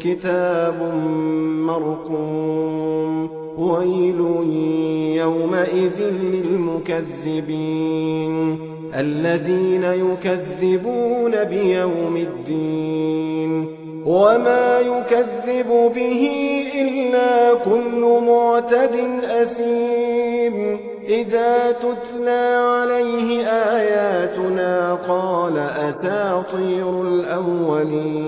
كتاب مرقوم ويل يومئذ للمكذبين الذين يكذبون بيوم الدين وما يكذب به إلا كل معتد أثيم إذا تتلى عليه آياتنا قال أساطير الأولين